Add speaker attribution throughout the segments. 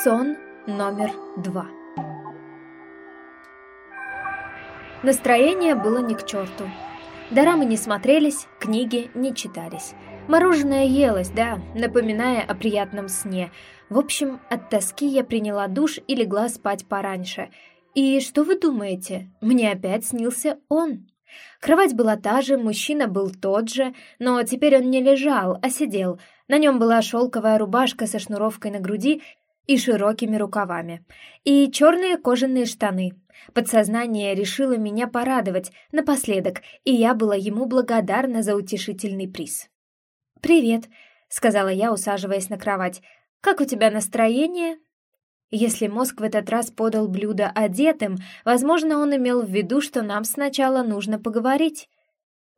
Speaker 1: Сон номер два. Настроение было ни к черту. Дорамы не смотрелись, книги не читались. Мороженое елось, да, напоминая о приятном сне. В общем, от тоски я приняла душ и легла спать пораньше. И что вы думаете? Мне опять снился он. Кровать была та же, мужчина был тот же, но теперь он не лежал, а сидел. На нем была шелковая рубашка со шнуровкой на груди и широкими рукавами, и черные кожаные штаны. Подсознание решило меня порадовать напоследок, и я была ему благодарна за утешительный приз. «Привет», — сказала я, усаживаясь на кровать. «Как у тебя настроение?» Если мозг в этот раз подал блюдо одетым, возможно, он имел в виду, что нам сначала нужно поговорить.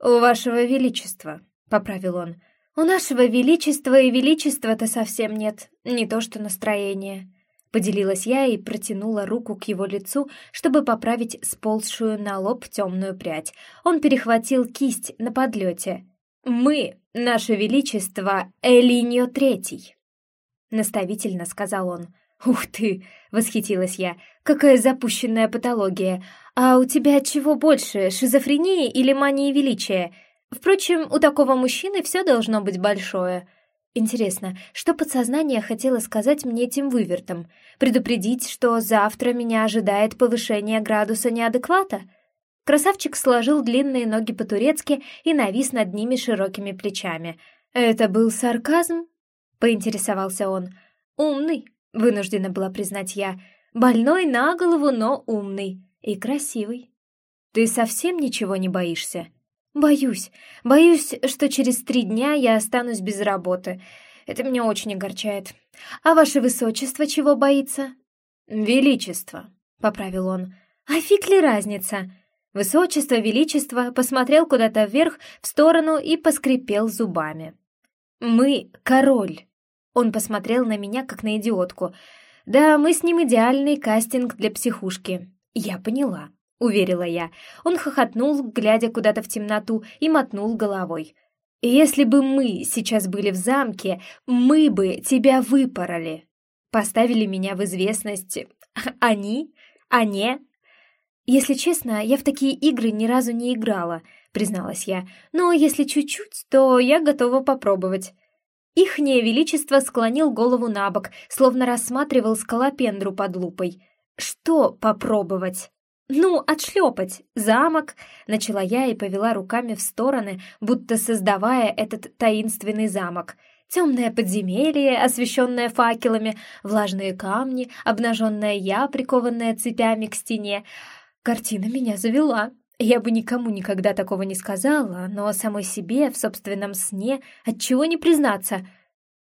Speaker 1: «У вашего величества», — поправил он, — «У нашего величества и величества-то совсем нет, не то что настроение». Поделилась я и протянула руку к его лицу, чтобы поправить сползшую на лоб темную прядь. Он перехватил кисть на подлете. «Мы, наше величество, Элиньо Третий», — наставительно сказал он. «Ух ты!» — восхитилась я. «Какая запущенная патология! А у тебя чего больше, шизофрении или мании величия? Впрочем, у такого мужчины все должно быть большое. Интересно, что подсознание хотело сказать мне этим вывертом? Предупредить, что завтра меня ожидает повышение градуса неадеквата? Красавчик сложил длинные ноги по-турецки и навис над ними широкими плечами. «Это был сарказм?» — поинтересовался он. «Умный», — вынуждена была признать я. «Больной на голову, но умный. И красивый». «Ты совсем ничего не боишься?» «Боюсь. Боюсь, что через три дня я останусь без работы. Это меня очень огорчает. А ваше высочество чего боится?» «Величество», — поправил он. «А фиг ли разница?» Высочество, величество посмотрел куда-то вверх, в сторону и поскрипел зубами. «Мы — король!» Он посмотрел на меня, как на идиотку. «Да, мы с ним идеальный кастинг для психушки». Я поняла. — уверила я. Он хохотнул, глядя куда-то в темноту, и мотнул головой. «Если бы мы сейчас были в замке, мы бы тебя выпороли!» Поставили меня в известность. Они? Они? Если честно, я в такие игры ни разу не играла, призналась я. Но если чуть-чуть, то я готова попробовать. Ихнее величество склонил голову на бок, словно рассматривал скалопендру под лупой. «Что попробовать?» «Ну, отшлепать! Замок!» — начала я и повела руками в стороны, будто создавая этот таинственный замок. Темное подземелье, освещенное факелами, влажные камни, обнаженная я, прикованная цепями к стене. Картина меня завела. Я бы никому никогда такого не сказала, но самой себе в собственном сне отчего не признаться.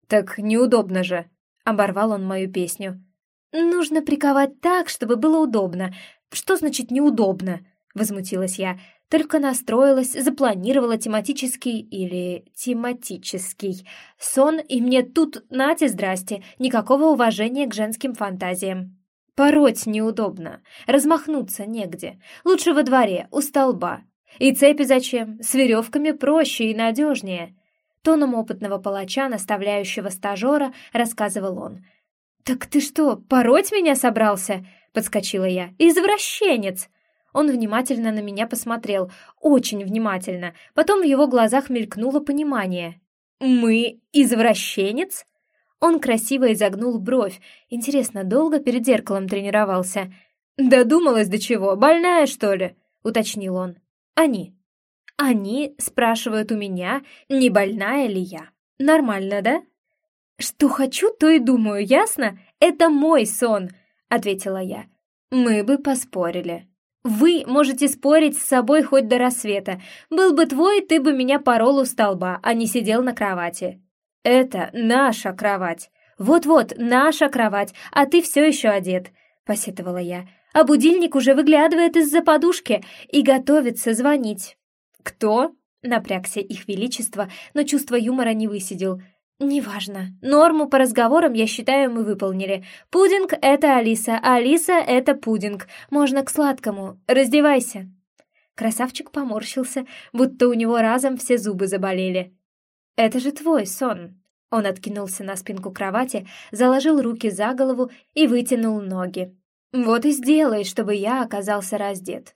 Speaker 1: «Так неудобно же!» — оборвал он мою песню. «Нужно приковать так, чтобы было удобно. Что значит неудобно?» — возмутилась я. Только настроилась, запланировала тематический или тематический сон, и мне тут, нате, здрасте, никакого уважения к женским фантазиям. Пороть неудобно, размахнуться негде. Лучше во дворе, у столба. И цепи зачем? С веревками проще и надежнее. Тоном опытного палача, наставляющего стажера, рассказывал он. «Так ты что, пороть меня собрался?» подскочила я. «Извращенец!» Он внимательно на меня посмотрел, очень внимательно. Потом в его глазах мелькнуло понимание. «Мы извращенец?» Он красиво изогнул бровь. Интересно, долго перед зеркалом тренировался? «Додумалась до чего? Больная, что ли?» — уточнил он. «Они». «Они?» — спрашивают у меня, не больная ли я. «Нормально, да?» «Что хочу, то и думаю, ясно? Это мой сон!» — ответила я. «Мы бы поспорили». «Вы можете спорить с собой хоть до рассвета. Был бы твой, ты бы меня порол у столба, а не сидел на кровати». «Это наша кровать. Вот-вот, наша кровать, а ты все еще одет», — посетовала я. «А будильник уже выглядывает из-за подушки и готовится звонить». «Кто?» — напрягся их величество, но чувство юмора не высидел — «Неважно. Норму по разговорам, я считаю, мы выполнили. Пудинг — это Алиса, а Алиса — это пудинг. Можно к сладкому. Раздевайся». Красавчик поморщился, будто у него разом все зубы заболели. «Это же твой сон», Он откинулся на спинку кровати, заложил руки за голову и вытянул ноги. «Вот и сделай, чтобы я оказался раздет».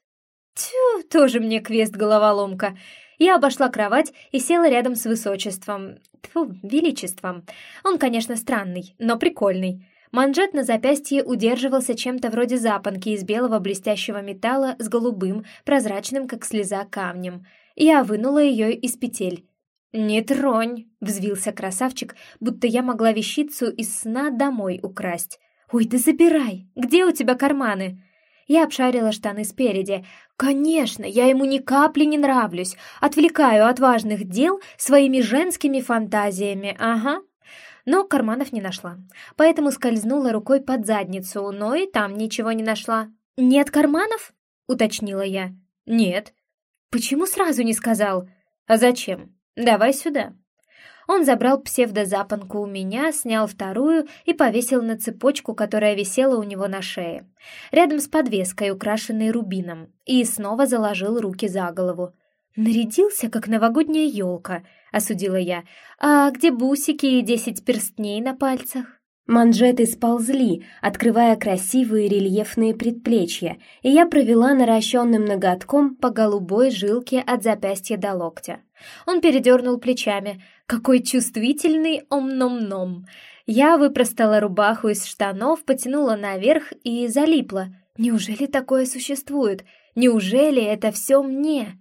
Speaker 1: Тю, тоже мне квест-головоломка. Я обошла кровать и села рядом с высочеством. Тьфу, величеством. Он, конечно, странный, но прикольный. Манжет на запястье удерживался чем-то вроде запонки из белого блестящего металла с голубым, прозрачным, как слеза, камнем. Я вынула ее из петель. «Не тронь!» — взвился красавчик, будто я могла вещицу из сна домой украсть. «Ой, да забирай! Где у тебя карманы?» Я обшарила штаны спереди. «Конечно, я ему ни капли не нравлюсь. Отвлекаю от важных дел своими женскими фантазиями, ага». Но карманов не нашла, поэтому скользнула рукой под задницу, но и там ничего не нашла. «Нет карманов?» — уточнила я. «Нет». «Почему сразу не сказал?» «А зачем? Давай сюда». Он забрал псевдозапонку у меня, снял вторую и повесил на цепочку, которая висела у него на шее, рядом с подвеской, украшенной рубином, и снова заложил руки за голову. «Нарядился, как новогодняя елка», — осудила я. «А где бусики и десять перстней на пальцах?» Манжеты сползли, открывая красивые рельефные предплечья, и я провела наращенным ноготком по голубой жилке от запястья до локтя. Он передернул плечами. «Какой чувствительный ом-ном-ном!» Я выпростала рубаху из штанов, потянула наверх и залипла. «Неужели такое существует? Неужели это все мне?»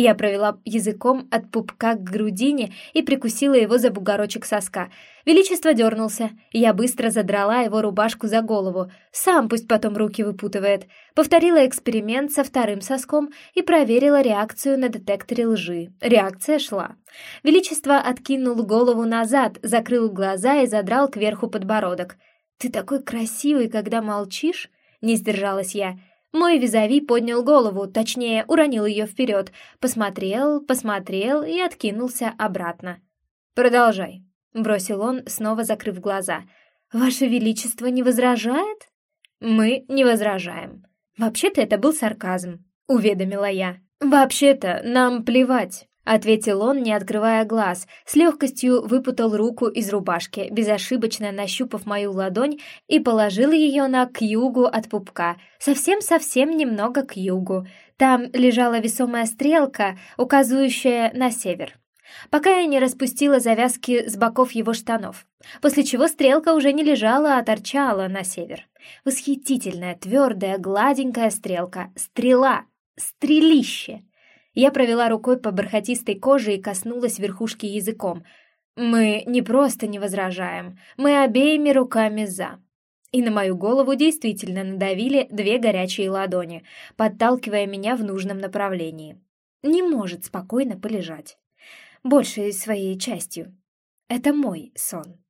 Speaker 1: Я провела языком от пупка к грудине и прикусила его за бугорочек соска. Величество дернулся. Я быстро задрала его рубашку за голову. Сам пусть потом руки выпутывает. Повторила эксперимент со вторым соском и проверила реакцию на детекторе лжи. Реакция шла. Величество откинул голову назад, закрыл глаза и задрал кверху подбородок. «Ты такой красивый, когда молчишь?» — не сдержалась я. Мой визави поднял голову, точнее, уронил ее вперед, посмотрел, посмотрел и откинулся обратно. «Продолжай», — бросил он, снова закрыв глаза. «Ваше Величество не возражает?» «Мы не возражаем». «Вообще-то это был сарказм», — уведомила я. «Вообще-то нам плевать, ответил он, не открывая глаз, с легкостью выпутал руку из рубашки, безошибочно нащупав мою ладонь и положил ее на к югу от пупка, совсем-совсем немного к югу. Там лежала весомая стрелка, указывающая на север. Пока я не распустила завязки с боков его штанов, после чего стрелка уже не лежала, а торчала на север. Восхитительная, твердая, гладенькая стрелка. Стрела. Стрелище. Я провела рукой по бархатистой коже и коснулась верхушки языком. «Мы не просто не возражаем, мы обеими руками за». И на мою голову действительно надавили две горячие ладони, подталкивая меня в нужном направлении. Не может спокойно полежать. Большей своей частью. Это мой сон.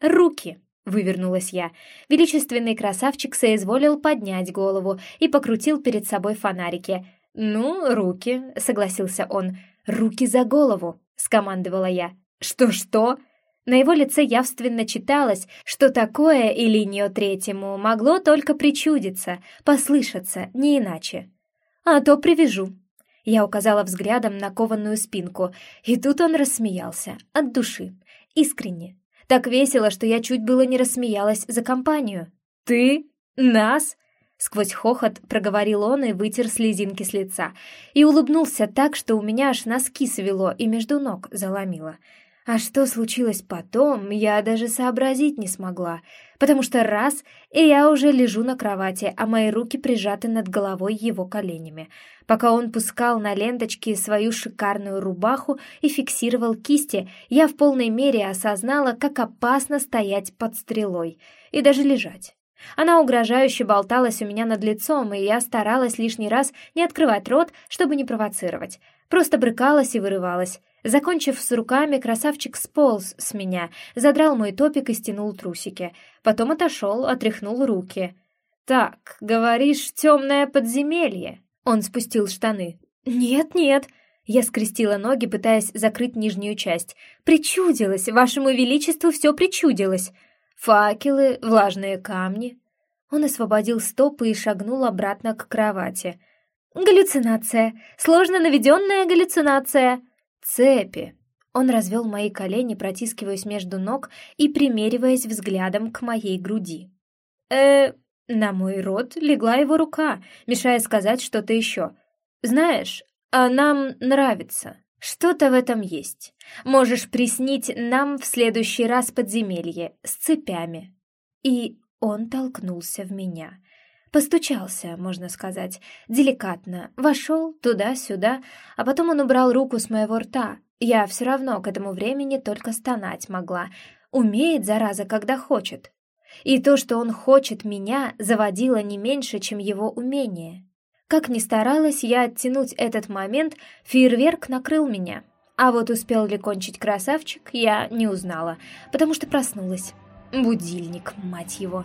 Speaker 1: «Руки!» — вывернулась я. Величественный красавчик соизволил поднять голову и покрутил перед собой фонарики — «Ну, руки», — согласился он. «Руки за голову», — скомандовала я. «Что-что?» На его лице явственно читалось, что такое Илиньо Третьему могло только причудиться, послышаться, не иначе. «А то привяжу». Я указала взглядом на кованую спинку, и тут он рассмеялся, от души, искренне. Так весело, что я чуть было не рассмеялась за компанию. «Ты? Нас?» Сквозь хохот проговорил он и вытер слезинки с лица. И улыбнулся так, что у меня аж носки свело и между ног заломило. А что случилось потом, я даже сообразить не смогла, потому что раз, и я уже лежу на кровати, а мои руки прижаты над головой его коленями, пока он пускал на ленточки свою шикарную рубаху и фиксировал кисти, я в полной мере осознала, как опасно стоять под стрелой и даже лежать. Она угрожающе болталась у меня над лицом, и я старалась лишний раз не открывать рот, чтобы не провоцировать. Просто брыкалась и вырывалась. Закончив с руками, красавчик сполз с меня, задрал мой топик и стянул трусики. Потом отошел, отряхнул руки. «Так, говоришь, темное подземелье?» Он спустил штаны. «Нет-нет», я скрестила ноги, пытаясь закрыть нижнюю часть. «Причудилось! Вашему Величеству все причудилось!» Факелы, влажные камни. Он освободил стопы и шагнул обратно к кровати. «Галлюцинация! Сложно наведенная галлюцинация!» «Цепи!» Он развел мои колени, протискиваясь между ног и примериваясь взглядом к моей груди. э На мой рот легла его рука, мешая сказать что-то еще. «Знаешь, а нам нравится. Что-то в этом есть. Можешь приснить нам в следующий раз подземелье с цепями». И он толкнулся в меня. Постучался, можно сказать, деликатно, вошел туда-сюда, а потом он убрал руку с моего рта. Я все равно к этому времени только стонать могла. Умеет, зараза, когда хочет. И то, что он хочет меня, заводило не меньше, чем его умение. Как ни старалась я оттянуть этот момент, фейерверк накрыл меня. А вот успел ли кончить красавчик, я не узнала, потому что проснулась. Будильник, мать его.